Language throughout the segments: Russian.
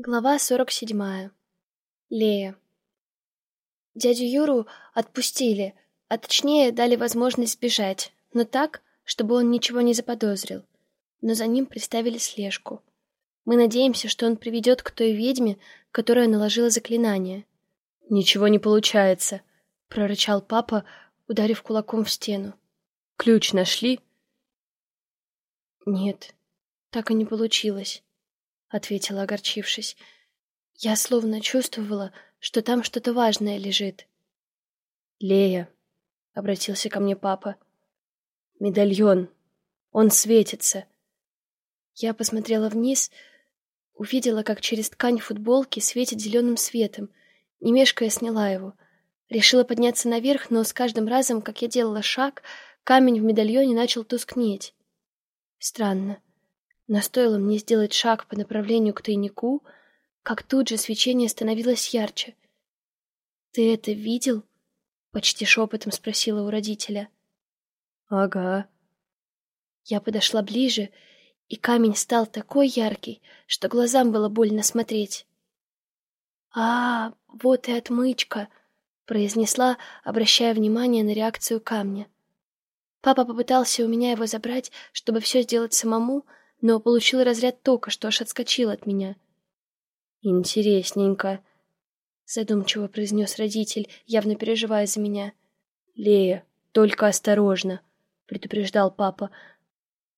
Глава сорок седьмая. Лея. Дядю Юру отпустили, а точнее дали возможность сбежать, но так, чтобы он ничего не заподозрил. Но за ним приставили слежку. Мы надеемся, что он приведет к той ведьме, которая наложила заклинание. «Ничего не получается», — прорычал папа, ударив кулаком в стену. «Ключ нашли?» «Нет, так и не получилось». — ответила, огорчившись. Я словно чувствовала, что там что-то важное лежит. «Лея», — обратился ко мне папа, — «медальон, он светится». Я посмотрела вниз, увидела, как через ткань футболки светит зеленым светом, не мешкая сняла его. Решила подняться наверх, но с каждым разом, как я делала шаг, камень в медальоне начал тускнеть. Странно. Но стоило мне сделать шаг по направлению к тайнику, как тут же свечение становилось ярче. «Ты это видел?» — почти шепотом спросила у родителя. «Ага». Я подошла ближе, и камень стал такой яркий, что глазам было больно смотреть. «А, вот и отмычка», — произнесла, обращая внимание на реакцию камня. Папа попытался у меня его забрать, чтобы все сделать самому, — но получил разряд тока, что аж отскочил от меня. «Интересненько», — задумчиво произнес родитель, явно переживая за меня. «Лея, только осторожно», — предупреждал папа.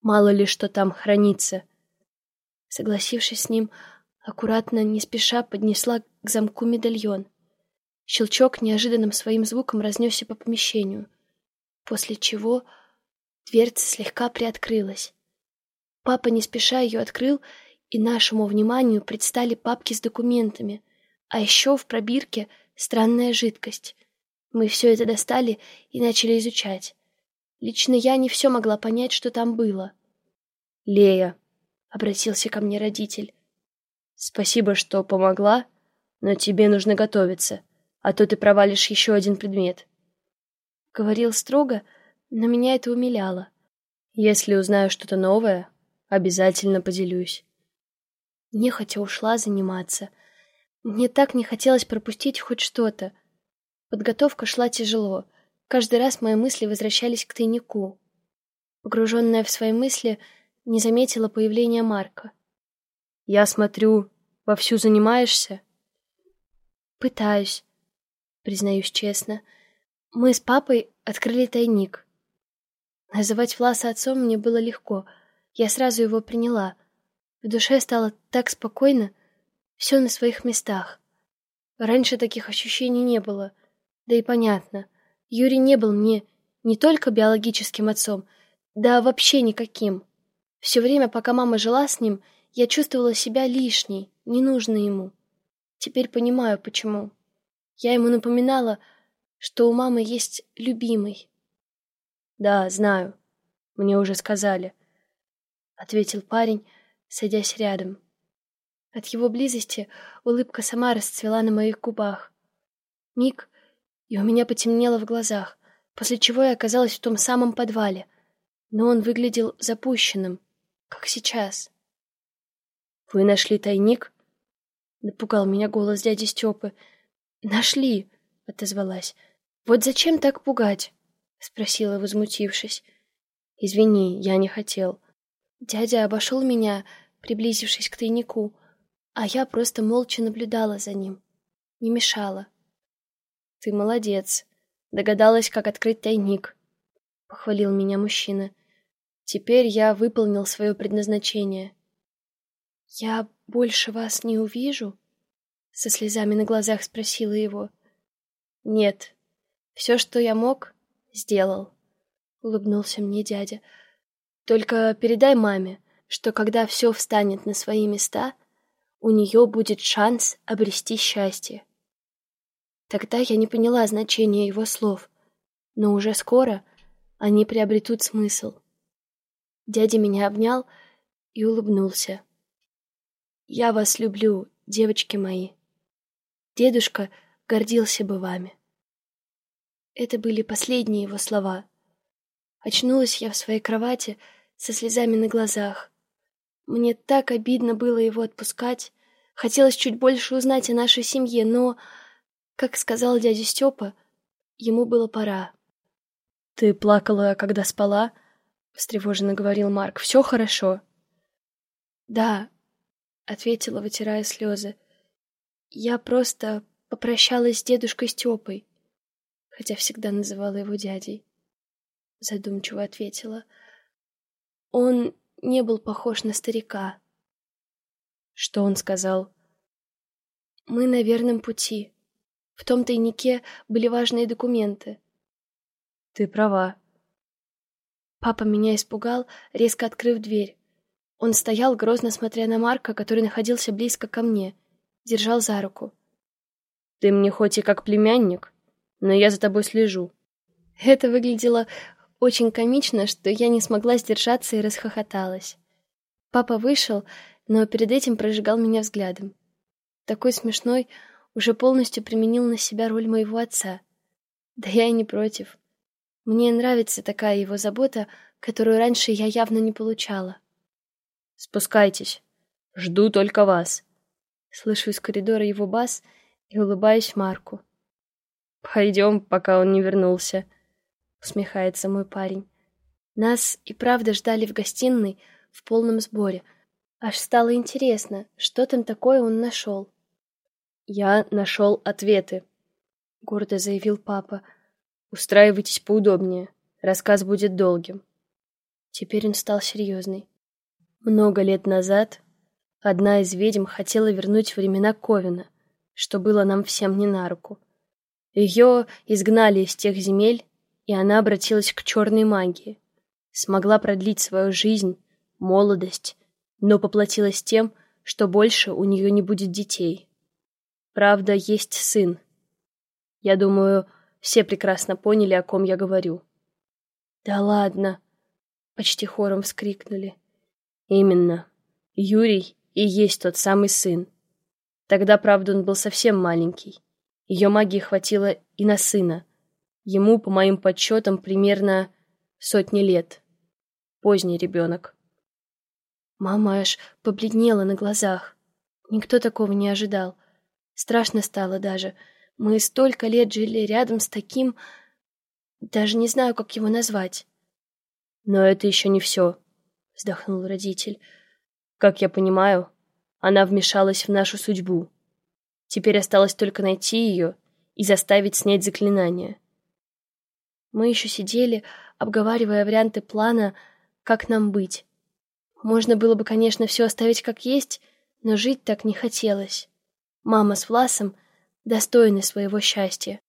«Мало ли что там хранится». Согласившись с ним, аккуратно, не спеша поднесла к замку медальон. Щелчок неожиданным своим звуком разнесся по помещению, после чего дверца слегка приоткрылась. Папа не спеша ее открыл, и нашему вниманию предстали папки с документами, а еще в пробирке странная жидкость. Мы все это достали и начали изучать. Лично я не все могла понять, что там было. «Лея», — обратился ко мне родитель, — «спасибо, что помогла, но тебе нужно готовиться, а то ты провалишь еще один предмет». Говорил строго, но меня это умиляло. «Если узнаю что-то новое, Обязательно поделюсь. Нехотя ушла заниматься. Мне так не хотелось пропустить хоть что-то. Подготовка шла тяжело. Каждый раз мои мысли возвращались к тайнику. Погруженная в свои мысли, не заметила появления Марка. «Я смотрю, вовсю занимаешься?» «Пытаюсь», признаюсь честно. Мы с папой открыли тайник. Называть Власа отцом мне было легко — я сразу его приняла. В душе стало так спокойно, все на своих местах. Раньше таких ощущений не было. Да и понятно, Юрий не был мне не только биологическим отцом, да вообще никаким. Все время, пока мама жила с ним, я чувствовала себя лишней, ненужной ему. Теперь понимаю, почему. Я ему напоминала, что у мамы есть любимый. Да, знаю. Мне уже сказали ответил парень, садясь рядом. От его близости улыбка сама расцвела на моих губах. Миг, и у меня потемнело в глазах, после чего я оказалась в том самом подвале, но он выглядел запущенным, как сейчас. «Вы нашли тайник?» — напугал меня голос дяди Степы. «Нашли!» — отозвалась. «Вот зачем так пугать?» — спросила, возмутившись. «Извини, я не хотел», Дядя обошел меня, приблизившись к тайнику, а я просто молча наблюдала за ним. Не мешала. «Ты молодец. Догадалась, как открыть тайник», — похвалил меня мужчина. «Теперь я выполнил свое предназначение». «Я больше вас не увижу?» — со слезами на глазах спросила его. «Нет. Все, что я мог, сделал», — улыбнулся мне дядя. Только передай маме, что когда все встанет на свои места, у нее будет шанс обрести счастье. Тогда я не поняла значения его слов, но уже скоро они приобретут смысл. Дядя меня обнял и улыбнулся. «Я вас люблю, девочки мои. Дедушка гордился бы вами». Это были последние его слова. Очнулась я в своей кровати, со слезами на глазах. Мне так обидно было его отпускать, Хотелось чуть больше узнать о нашей семье, но, как сказал дядя Степа, ему было пора. «Ты плакала, когда спала?» — встревоженно говорил Марк. «Все хорошо?» «Да», — ответила, вытирая слезы. «Я просто попрощалась с дедушкой Степой, хотя всегда называла его дядей». Задумчиво ответила. «Он не был похож на старика». Что он сказал? Мы на верном пути. В том тайнике были важные документы. Ты права. Папа меня испугал, резко открыв дверь. Он стоял, грозно смотря на Марка, который находился близко ко мне. Держал за руку. Ты мне хоть и как племянник, но я за тобой слежу. Это выглядело очень комично, что я не смогла сдержаться и расхохоталась. Папа вышел, но перед этим прожигал меня взглядом. Такой смешной, уже полностью применил на себя роль моего отца. Да я и не против. Мне нравится такая его забота, которую раньше я явно не получала. «Спускайтесь. Жду только вас». Слышу из коридора его бас и улыбаюсь Марку. «Пойдем, пока он не вернулся», — усмехается мой парень. Нас и правда ждали в гостиной в полном сборе — Аж стало интересно, что там такое он нашел. «Я нашел ответы», — гордо заявил папа. «Устраивайтесь поудобнее. Рассказ будет долгим». Теперь он стал серьезный. Много лет назад одна из ведьм хотела вернуть времена Ковина, что было нам всем не на руку. Ее изгнали из тех земель, и она обратилась к черной магии. Смогла продлить свою жизнь, молодость но поплатилась тем, что больше у нее не будет детей. Правда, есть сын. Я думаю, все прекрасно поняли, о ком я говорю. «Да ладно!» — почти хором вскрикнули. «Именно. Юрий и есть тот самый сын. Тогда, правда, он был совсем маленький. Ее магии хватило и на сына. Ему, по моим подсчетам, примерно сотни лет. Поздний ребенок. Мама аж побледнела на глазах. Никто такого не ожидал. Страшно стало даже. Мы столько лет жили рядом с таким... Даже не знаю, как его назвать. Но это еще не все, вздохнул родитель. Как я понимаю, она вмешалась в нашу судьбу. Теперь осталось только найти ее и заставить снять заклинание. Мы еще сидели, обговаривая варианты плана, как нам быть. Можно было бы, конечно, все оставить как есть, но жить так не хотелось. Мама с Власом достойны своего счастья.